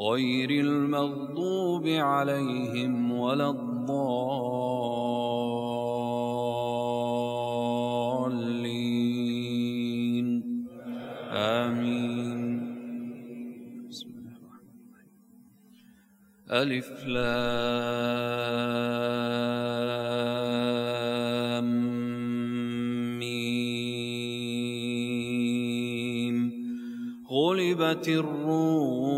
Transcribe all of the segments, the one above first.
غير المغضوب عليهم ولا الضالين. آمين. بسم الله الرحمن الرحيم. ألف لام ميم. غلبت الروم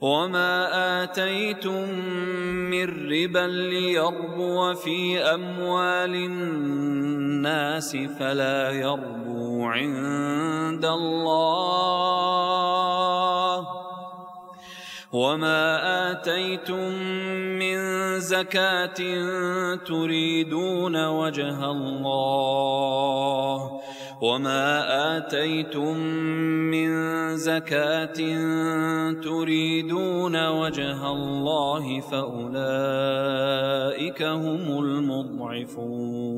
وما آتيتم من ربا ليربو في أموال الناس فلا يربو عند الله وما آتيتم من زكاة تريدون وجه الله وما آتيتم من زكاة تريدون وجه الله فأولئك هم المضعفون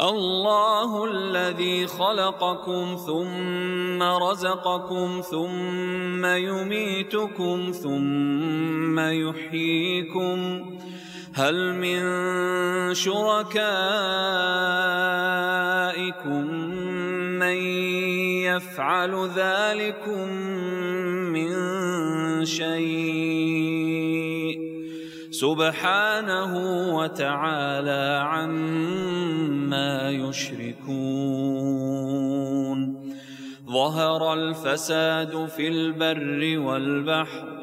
الله الذي خلقكم ثم رزقكم ثم يميتكم ثم يحييكم هل من شركائكم من يفعل ذلكم من شيء؟ سبحانه وتعالى عما يشركون. ظهر الفساد في البر والبحر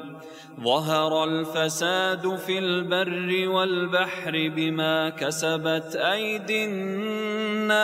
ظهر الفساد في البر والبحر بما كسبت أيدي الناس.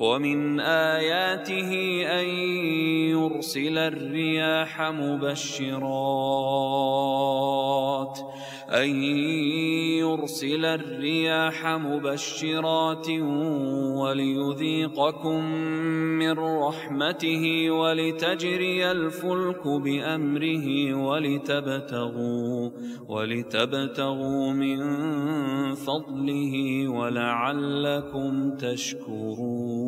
ومن آياته أن يرسل الرياح مبشرات أن يرسل الرياح مبشرات وليذيقكم من رحمته ولتجري الفلك بأمره ولتبتغوا ولتبتغوا من فضله ولعلكم تشكرون.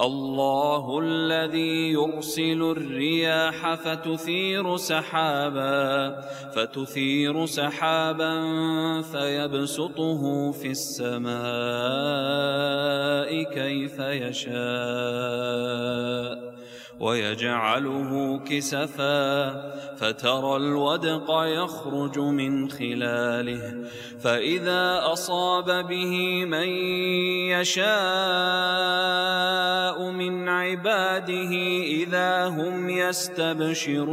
الله الذي يرسل الرياح فتثير سحابا فتثير سحابا فيبسطه في السماء كيف يشاء. ويجعله كسفا فترى الودق يخرج من خلاله. فإذا أصاب به من يشاء من عباده إذا هم يستبشرون.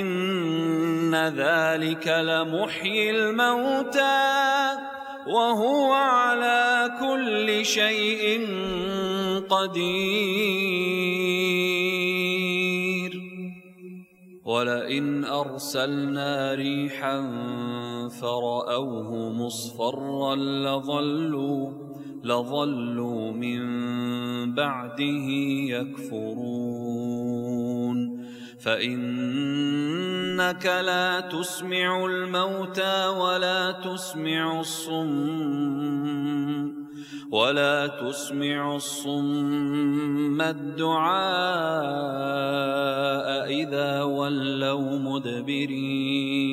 إن ذلك لمحيي الموتى وهو على كل شيء قدير. ولئن أرسلنا ريحا فرأوه مصفرا لظلوا لظلوا من بعده يكفرون. فإنك لا تسمع الموتى ولا تسمع الصم ولا تسمع الصم الدعاء إذا ولوا مدبرين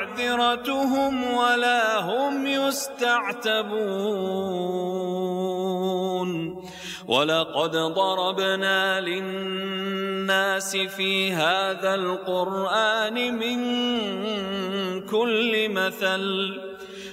معذرتهم ولا هم يستعتبون. ولقد ضربنا للناس في هذا القرآن من كل مثل.